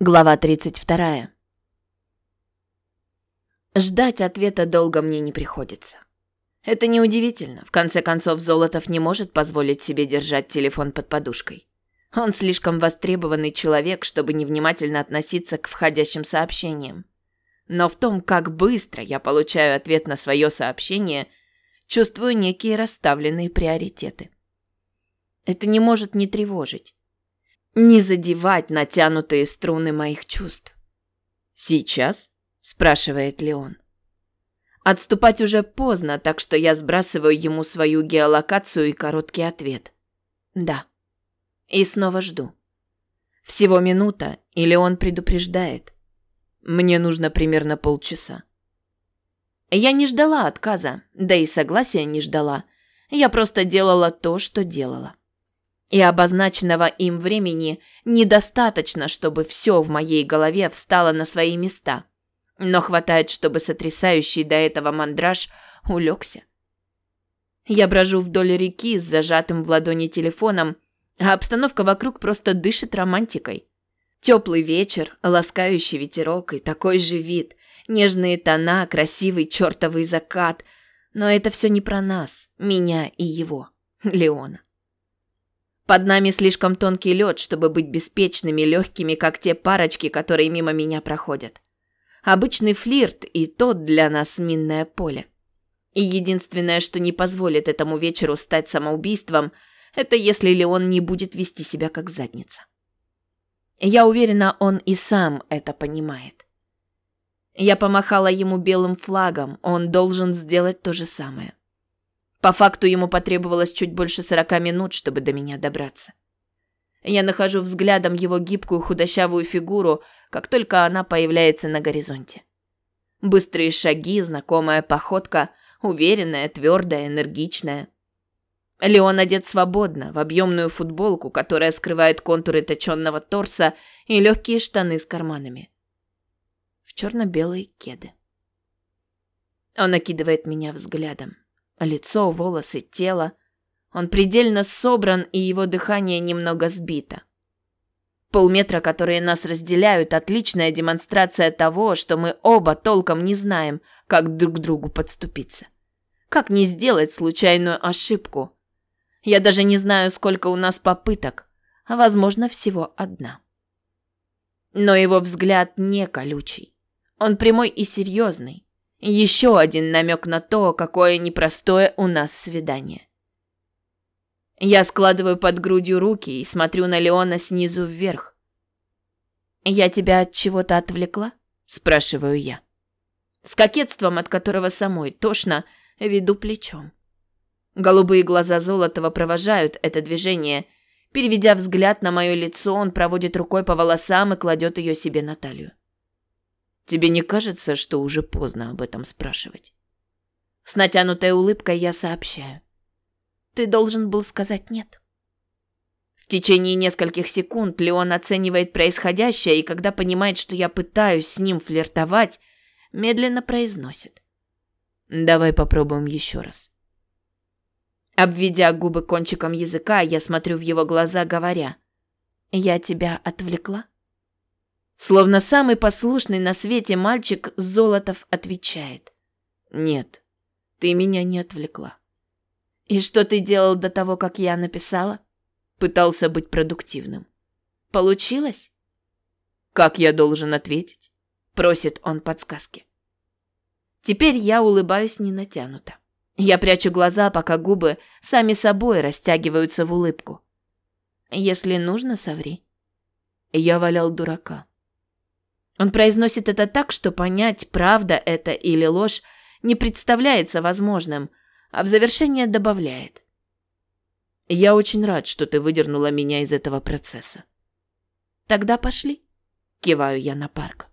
Глава 32. Ждать ответа долго мне не приходится. Это неудивительно. В конце концов, Золотов не может позволить себе держать телефон под подушкой. Он слишком востребованный человек, чтобы невнимательно относиться к входящим сообщениям. Но в том, как быстро я получаю ответ на свое сообщение, чувствую некие расставленные приоритеты. Это не может не тревожить не задевать натянутые струны моих чувств. «Сейчас?» – спрашивает Леон. Отступать уже поздно, так что я сбрасываю ему свою геолокацию и короткий ответ. «Да». И снова жду. Всего минута, или он предупреждает. Мне нужно примерно полчаса. Я не ждала отказа, да и согласия не ждала. Я просто делала то, что делала. И обозначенного им времени недостаточно, чтобы все в моей голове встало на свои места. Но хватает, чтобы сотрясающий до этого мандраж улегся. Я брожу вдоль реки с зажатым в ладони телефоном, а обстановка вокруг просто дышит романтикой. Теплый вечер, ласкающий ветерок и такой же вид, нежные тона, красивый чертовый закат. Но это все не про нас, меня и его, Леона. Под нами слишком тонкий лед, чтобы быть беспечными, легкими, как те парочки, которые мимо меня проходят. Обычный флирт и тот для нас минное поле. И единственное, что не позволит этому вечеру стать самоубийством, это если Леон не будет вести себя как задница. Я уверена, он и сам это понимает. Я помахала ему белым флагом, он должен сделать то же самое. По факту ему потребовалось чуть больше сорока минут, чтобы до меня добраться. Я нахожу взглядом его гибкую худощавую фигуру, как только она появляется на горизонте. Быстрые шаги, знакомая походка, уверенная, твердая, энергичная. Леон одет свободно, в объемную футболку, которая скрывает контуры точенного торса и легкие штаны с карманами. В черно-белые кеды. Он окидывает меня взглядом. Лицо, волосы, тело. Он предельно собран, и его дыхание немного сбито. Полметра, которые нас разделяют, отличная демонстрация того, что мы оба толком не знаем, как друг к другу подступиться. Как не сделать случайную ошибку? Я даже не знаю, сколько у нас попыток, а возможно, всего одна. Но его взгляд не колючий. Он прямой и серьезный. Еще один намек на то, какое непростое у нас свидание. Я складываю под грудью руки и смотрю на Леона снизу вверх. «Я тебя от чего-то отвлекла?» – спрашиваю я. С кокетством, от которого самой тошно, веду плечом. Голубые глаза Золотова провожают это движение. Переведя взгляд на мое лицо, он проводит рукой по волосам и кладет ее себе на талию. Тебе не кажется, что уже поздно об этом спрашивать? С натянутой улыбкой я сообщаю. Ты должен был сказать нет. В течение нескольких секунд Леон оценивает происходящее и когда понимает, что я пытаюсь с ним флиртовать, медленно произносит: "Давай попробуем еще раз". Обведя губы кончиком языка, я смотрю в его глаза, говоря: "Я тебя отвлекла?" Словно самый послушный на свете мальчик Золотов отвечает. «Нет, ты меня не отвлекла». «И что ты делал до того, как я написала?» Пытался быть продуктивным. «Получилось?» «Как я должен ответить?» Просит он подсказки. Теперь я улыбаюсь не натянуто. Я прячу глаза, пока губы сами собой растягиваются в улыбку. «Если нужно, соври». Я валял дурака. Он произносит это так, что понять, правда это или ложь, не представляется возможным, а в завершение добавляет. «Я очень рад, что ты выдернула меня из этого процесса». «Тогда пошли», – киваю я на парк.